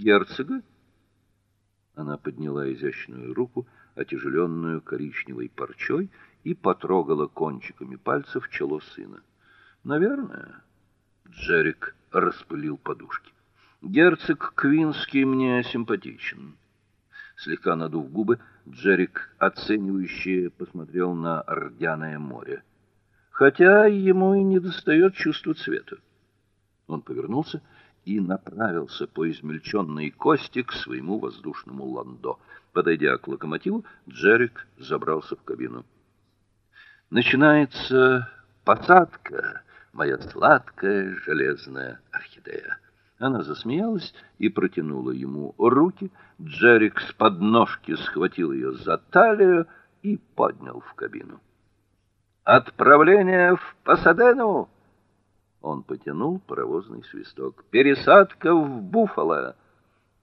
Герцога? Она подняла изящную руку, отяжеленную коричневой парчой, и потрогала кончиками пальцев чело сына. Наверное, Джерик распылил подушки. Герцог Квинский мне симпатичен. Слегка надув губы, Джерик оценивающе посмотрел на Ордяное море. Хотя ему и не достает чувства цвета. Он повернулся и направился по измельченной кости к своему воздушному ландо. Подойдя к локомотиву, Джерик забрался в кабину. Начинается посадка, моя сладкая железная орхидея. Она засмеялась и протянула ему руки. Джерик с подножки схватил ее за талию и поднял в кабину. Отправление в Пасадену. Он потянул паровозный свисток. Пересадка в Буффало.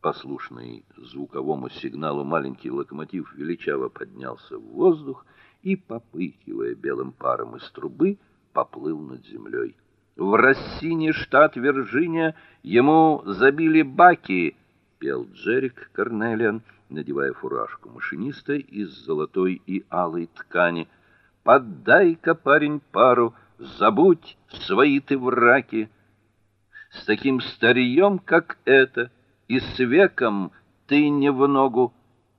Послушный звуковому сигналу маленький локомотив величаво поднялся в воздух и попыхивая белым паром из трубы, поплыл над землей в Рассине, штат Вирджиния, ему забили баки, пел Джерик Карнелиан, надевая фуражку машиниста из золотой и алой ткани. Поддай-ка, парень, пару, забудь свои ты враки. С таким старьем, как это, и с веком ты не в ногу.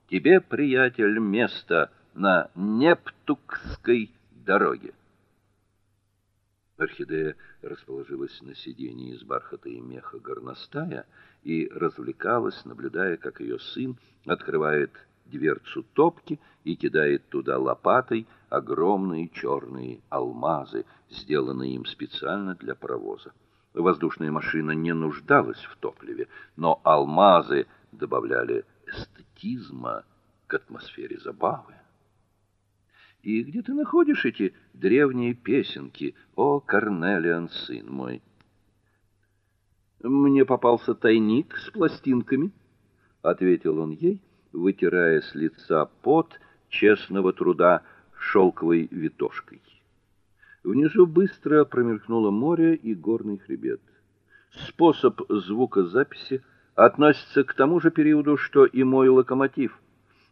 Тебе, приятель, место на Нептукской дороге. Орхидея расположилась на сиденье из бархата и меха горностая и развлекалась, наблюдая, как ее сын открывает дверцу топки и кидает туда лопатой огромные черные алмазы, сделанные им специально для паровоза. Воздушная машина не нуждалась в топливе, но алмазы добавляли эстетизма к атмосфере забавы. И где ты находишь эти древние песенки, о Корнелиан, сын мой? Мне попался тайник с пластинками, ответил он ей, вытирая с лица пот честного труда шелковой витошкой. Внизу быстро промелькнуло море и горный хребет. Способ звукозаписи относится к тому же периоду, что и мой локомотив.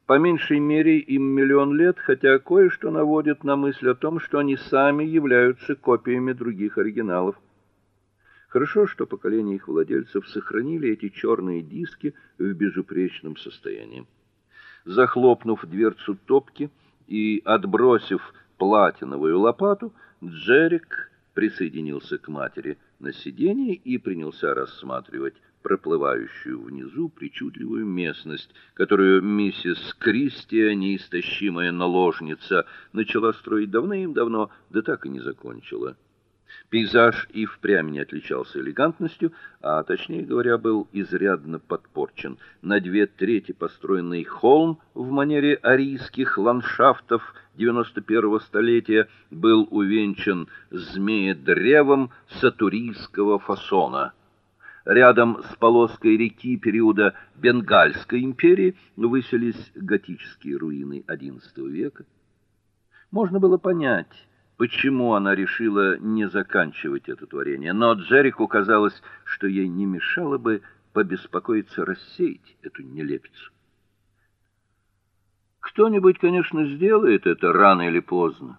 По меньшей мере им миллион лет, хотя кое-что наводит на мысль о том, что они сами являются копиями других оригиналов. Хорошо, что поколения их владельцев сохранили эти черные диски в безупречном состоянии. Захлопнув дверцу топки и отбросив платиновую лопату, Джерик присоединился к матери на сиденье и принялся рассматривать проплывающую внизу причудливую местность, которую миссис Кристия, неистощимая наложница, начала строить давным-давно, да так и не закончила. Пейзаж и впрямь не отличался элегантностью, а точнее говоря, был изрядно подпорчен. На две трети построенный холм в манере арийских ландшафтов 91-го столетия был увенчан змеедревом сатурийского фасона. Рядом с полоской реки периода Бенгальской империи высились готические руины XI века. Можно было понять, почему она решила не заканчивать это творение, но Джерику казалось, что ей не мешало бы побеспокоиться рассеять эту нелепицу. Кто-нибудь, конечно, сделает это рано или поздно.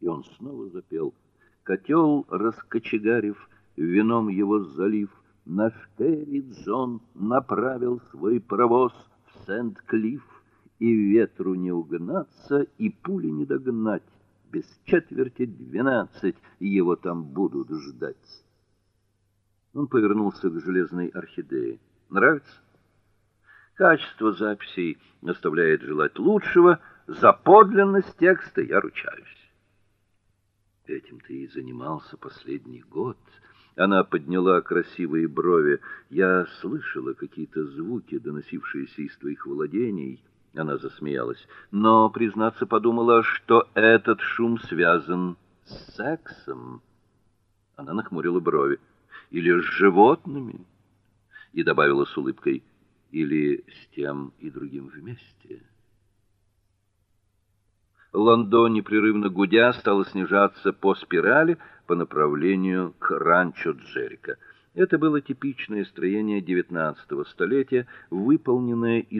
И он снова запел. Котел раскочегарив, вином его залив, наш Терри Джон направил свой паровоз в Сент-Клифф, и ветру не угнаться, и пули не догнать. Без четверти двенадцать его там будут ждать. Он повернулся к железной орхидее. Нравится? Качество записей оставляет желать лучшего, за подлинность текста я ручаюсь. Этим ты и занимался последний год. Она подняла красивые брови. Я слышала какие-то звуки, доносившиеся из твоих владений. Она засмеялась, но признаться подумала, что этот шум связан с сексом. Она нахмурила брови. Или с животными? И добавила с улыбкой: или с тем и другим вместе. Лондон непрерывно гудя стало снижаться по спирали по направлению к ранчо Джерика. Это было типичное строение XIX столетия, выполненное